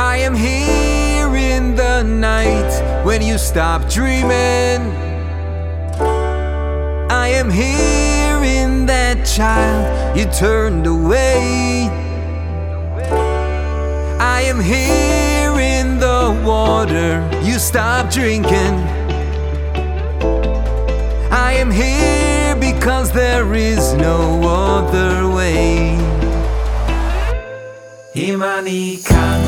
I am here in the night when you stop dreaming. I am here in that child you turned away. I am here in the water you stopped drinking. I am here because there is no other way. Imani Khan.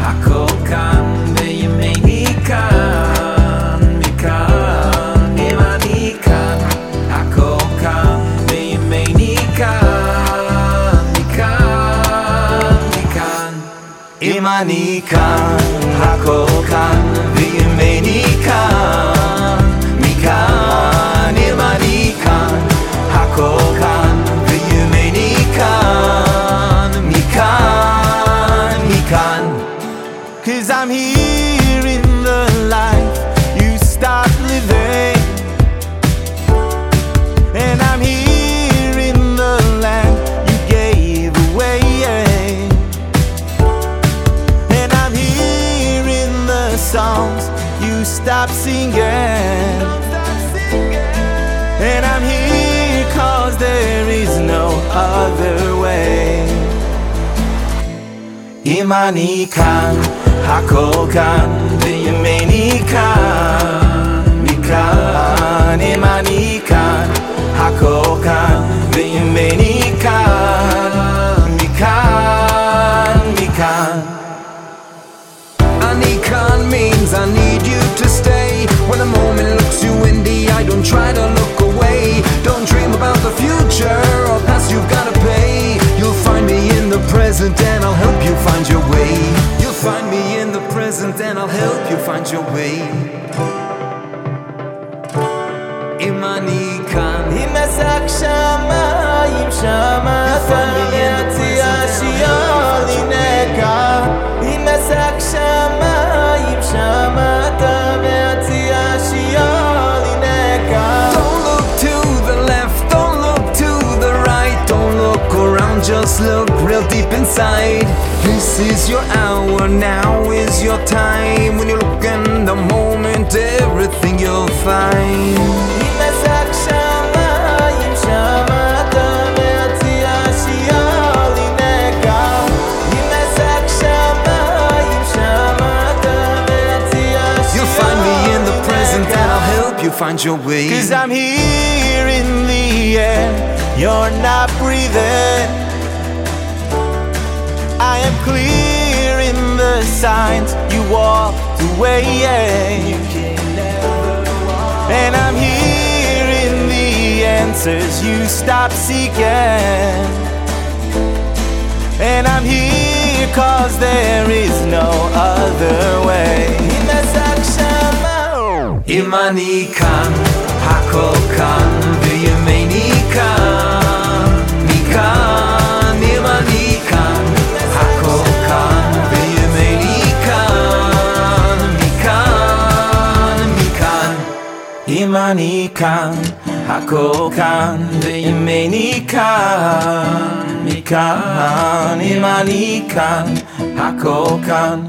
הכל כאן, וימיני כאן, מכאן. הימני כאן, הכל כאן, וימיני כאן, מכאן, מכאן. הימני כאן, הכל כאן, וימיני כאן, מכאן. הימני כאן, הכל כאן, וימיני כאן, מכאן, מכאן. Cause I'm here in the life you stop living. And I'm here in the land you gave away. And I'm here in the songs you stop singing. And I'm here cause there is no other way. Imani Khan. הכל כאן, וימיני כאן, מכאן. הימני כאן, הכל כאן, וימיני כאן, מכאן, מכאן. I need con means I need you to stay. When a moment looks you in the eye, don't try to look away. Don't dream about the future or past you've gotta pay. You'll find me in the present and I'll help you find your way. and I'll help you find your way. Imani kan אם אזק שמיים שמעת מהציע שיולי נקע אם אזק שמיים שמעת מהציע שיולי נקע Don't look to the left, don't look to the right, don't look around, just look real deep inside. This is your hour, now is your time. When you look in the moment, everything you'll find. you find your way. Cause I'm here in the air, you're not breathing. walked away. And I'm hearing the answers you stopped seeking. And I'm here cause there is no other way. Imani kan, Hako kan. הימני כאן, הכל כאן, וימיני כאן, מכאן. הימני כאן, הכל כאן.